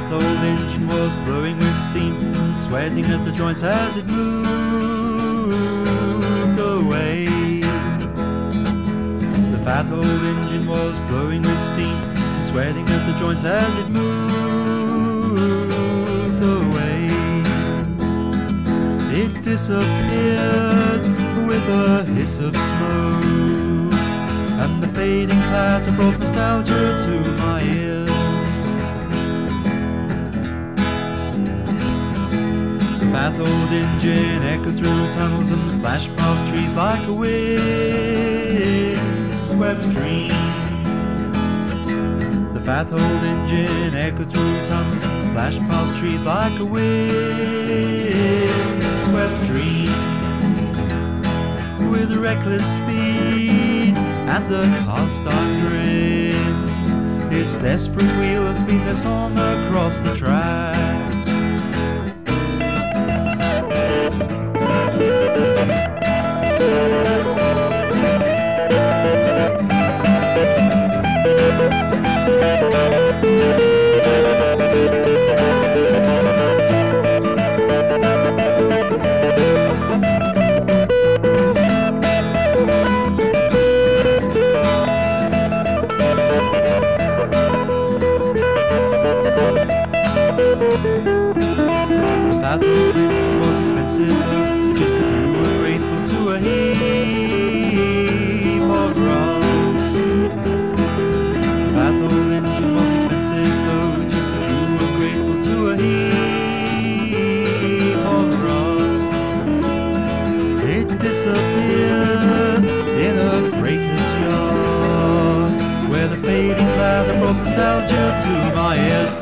engine was blowing with steam, sweating at the joints as it moved away. The fat old engine was blowing with steam, sweating at the joints as it moved away. It disappeared with a hiss of smoke, and the fading clatter brought nostalgia to my ears. The old engine echoed through tunnels and flashed past trees like a wind-swept dream. The fat old engine echoed through tunnels and flashed past trees like a wind-swept dream. With reckless speed and a cast-iron grin, its desperate wheels speed their song across the track. Was expensive, just were grateful to a heap of rust. Was expensive, though, just were grateful to a heap of rust. It disappeared in a yard, where the fading lather brought nostalgia to my ears.